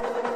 you